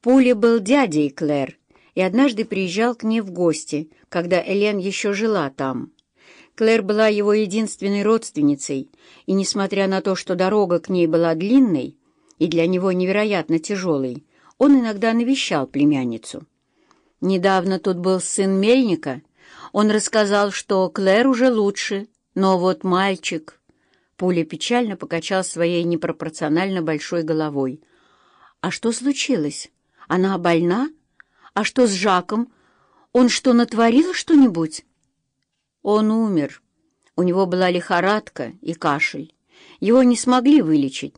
Пули был дядей Клэр и однажды приезжал к ней в гости, когда Элен еще жила там. Клэр была его единственной родственницей, и, несмотря на то, что дорога к ней была длинной и для него невероятно тяжелой, он иногда навещал племянницу. Недавно тут был сын Мельника. Он рассказал, что Клэр уже лучше, но вот мальчик... Пуля печально покачал своей непропорционально большой головой. «А что случилось? Она больна? А что с Жаком? Он что, натворил что-нибудь?» «Он умер. У него была лихорадка и кашель. Его не смогли вылечить.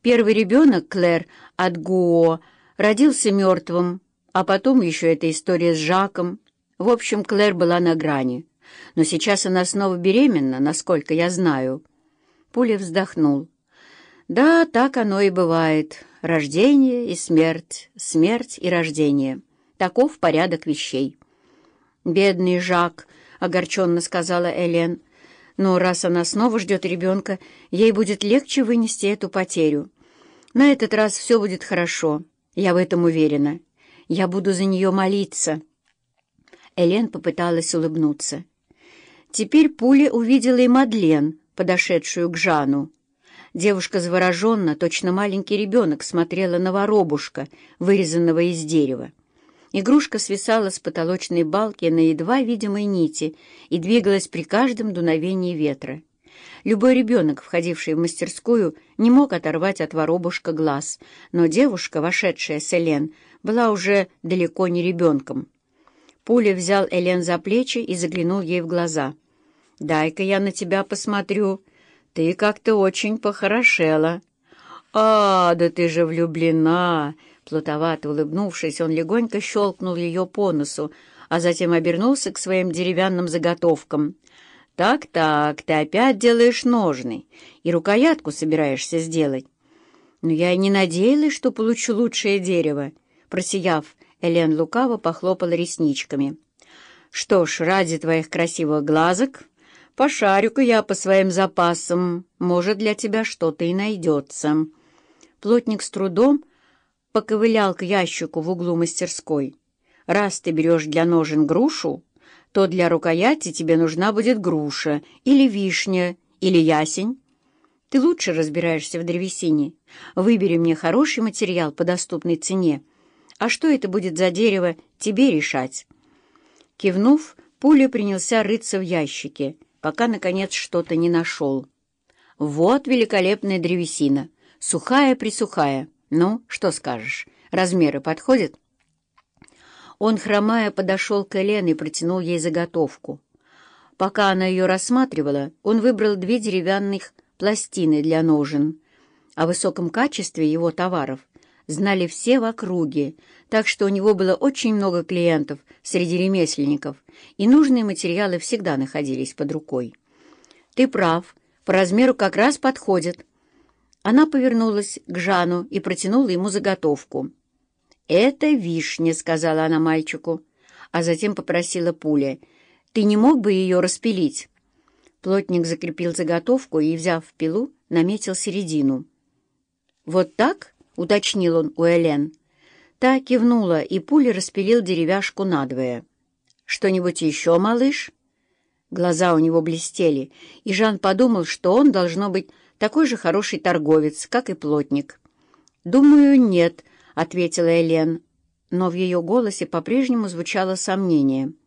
Первый ребенок, Клэр, от Гуо, родился мертвым, а потом еще эта история с Жаком. В общем, Клэр была на грани. Но сейчас она снова беременна, насколько я знаю». Пуля вздохнул. «Да, так оно и бывает. Рождение и смерть, смерть и рождение. Таков порядок вещей». «Бедный Жак», — огорченно сказала Элен. «Но раз она снова ждет ребенка, ей будет легче вынести эту потерю. На этот раз все будет хорошо, я в этом уверена. Я буду за нее молиться». Элен попыталась улыбнуться. Теперь Пуля увидела и Мадлен — подошедшую к Жану. Девушка завороженно, точно маленький ребенок, смотрела на воробушка, вырезанного из дерева. Игрушка свисала с потолочной балки на едва видимой нити и двигалась при каждом дуновении ветра. Любой ребенок, входивший в мастерскую, не мог оторвать от воробушка глаз, но девушка, вошедшая с Элен, была уже далеко не ребенком. Пуля взял Элен за плечи и заглянул ей в глаза — Дай-ка я на тебя посмотрю. Ты как-то очень похорошела. А, да ты же влюблена!» Плутовато улыбнувшись, он легонько щелкнул ее по носу, а затем обернулся к своим деревянным заготовкам. «Так-так, ты опять делаешь ножны и рукоятку собираешься сделать». «Но я и не надеялась, что получу лучшее дерево», — просияв, Элен лукаво похлопала ресничками. «Что ж, ради твоих красивых глазок Пошарю-ка я по своим запасам, может, для тебя что-то и найдется». Плотник с трудом поковылял к ящику в углу мастерской. «Раз ты берешь для ножен грушу, то для рукояти тебе нужна будет груша или вишня или ясень. Ты лучше разбираешься в древесине. Выбери мне хороший материал по доступной цене. А что это будет за дерево, тебе решать». Кивнув, Пуля принялся рыться в ящике — пока, наконец, что-то не нашел. Вот великолепная древесина, сухая-присухая. Ну, что скажешь, размеры подходят? Он, хромая, подошел к Элен и протянул ей заготовку. Пока она ее рассматривала, он выбрал две деревянных пластины для ножен. О высоком качестве его товаров знали все в округе, так что у него было очень много клиентов среди ремесленников, и нужные материалы всегда находились под рукой. «Ты прав, по размеру как раз подходит». Она повернулась к Жану и протянула ему заготовку. «Это вишня», — сказала она мальчику, а затем попросила пуля. «Ты не мог бы ее распилить?» Плотник закрепил заготовку и, взяв пилу, наметил середину. «Вот так?» — уточнил он у Элен. Та кивнула, и пуля распилил деревяшку надвое. «Что-нибудь еще, малыш?» Глаза у него блестели, и Жан подумал, что он должно быть такой же хороший торговец, как и плотник. «Думаю, нет», — ответила Элен, но в ее голосе по-прежнему звучало сомнение —